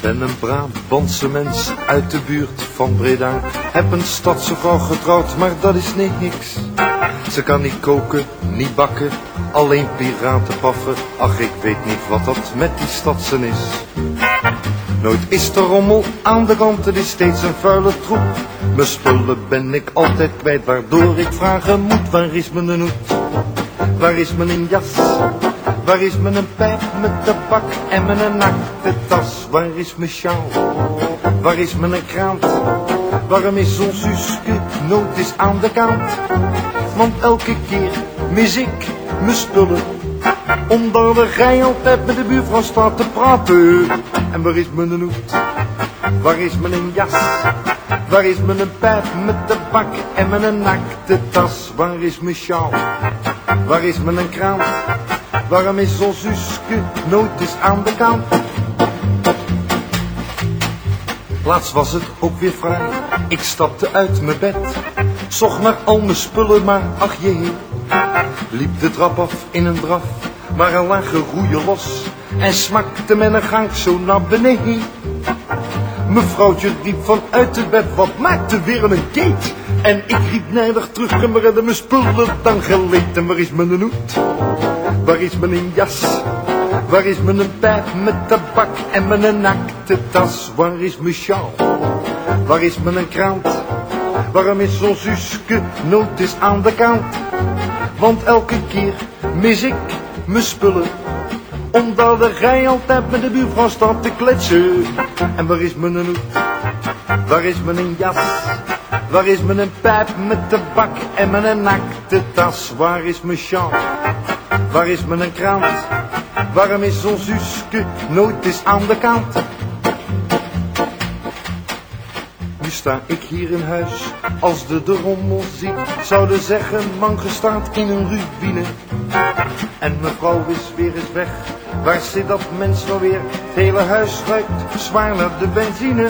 Ben een Brabantse mens uit de buurt van Breda. Heb een stadse vrouw getrouwd, maar dat is niks. Ze kan niet koken, niet bakken, alleen piraten paffen. Ach, ik weet niet wat dat met die stadsen is. Nooit is er rommel aan de kant, het is steeds een vuile troep. Mijn spullen ben ik altijd kwijt, waardoor ik vragen moet. Waar is mijn hoed? Waar is mijn jas? Waar is mijn pijp met tabak en mijn nakte tas? Waar is mijn sjaal? Waar is mijn krant? Waarom is ons Suske nooit eens aan de kant? Want elke keer mis ik mijn spullen. Omdat de rij altijd met de buurvrouw staat te praten. En waar is mijn hoed? Waar is mijn jas? Waar is mijn pijp met tabak en mijn nakte tas? Waar is mijn sjaal? Waar is mijn krant? Waarom is Suske nooit eens aan de kant? Laatst was het ook weer vrij. Ik stapte uit mijn bed. Zocht naar al mijn spullen, maar ach jee. Liep de trap af in een draf. Maar er lagen roeien los. En smakte men een gang zo naar beneden. Mevrouwtje riep vanuit het bed, wat maakte weer een keet? En ik riep nijdig terug en we mijn spullen dan geleed. En waar is mijn hoed? Waar is mijn jas? Waar is mijn pijp met tabak en mijn nakte tas? Waar is mijn sjaal? Waar is mijn krant? Waarom is zo'n Suske nooit eens aan de kant? Want elke keer mis ik mijn spullen. Omdat de rij altijd met de buurvrouw staat te kletsen. En waar is mijn hoed? Waar is mijn jas? Waar is mijn pijp met tabak en mijn nakte tas? Waar is mijn sjaal? Waar is mijn krant? Waarom is zo'n Suske nooit eens aan de kant? Sta ik hier in huis, als de de rommel ziet, zouden zeggen, man gestaat in een ruïne. En mevrouw is weer eens weg, waar zit dat mens nou weer? Het hele huis ruikt zwaar naar de benzine.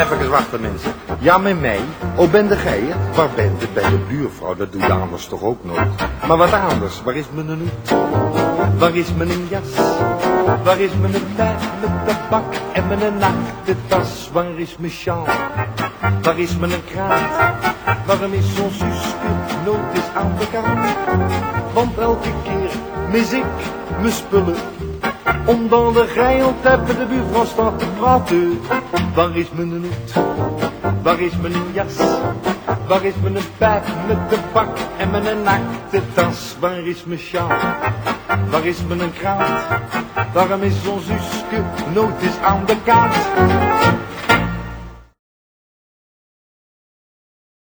Even wachten mensen. Ja, met mij. Oh, ben de gij? Waar bent je? Bij de buurvrouw, dat doe je anders toch ook nooit. Maar wat anders, waar is mijn hoed? Waar is mijn jas? Waar is mijn pijp met tabak en mijn nakte tas? Waar is mijn sjaal? Waar is mijn kraant? Waarom is zo'n Suske nooit eens aan de kant? Want elke keer mis ik mijn spullen. Omdat de altijd met de buurvrouw staat te praten. Waar is mijn hoed? Waar is mijn jas? Waar is mijn pijp met de bak en mijn nakte tas? Waar is mijn sjaal? Waar is mijn krant? Waarom is zo'n Suske nooit eens aan de kant?